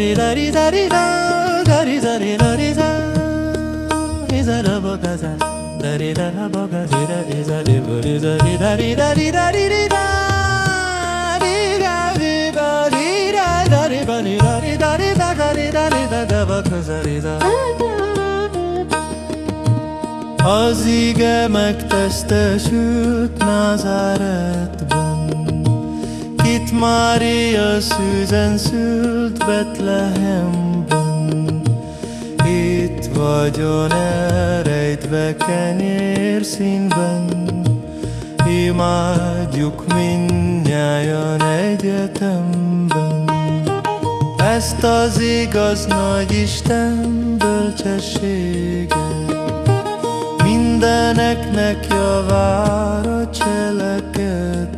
リラリザリラガリザリラリザリザラボカザ Az ige megtestesült Názáretben. Kit Mária szűzen szült Betlehemben. Itt vagyon elrejtve kenyér színben Imádjuk mindnyájan egyetemben. Ezt az igaz nagy Isten bölcsességet Mindeneknek javára cselekedte.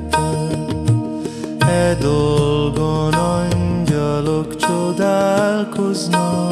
E dolgon angyalok csodálkoznak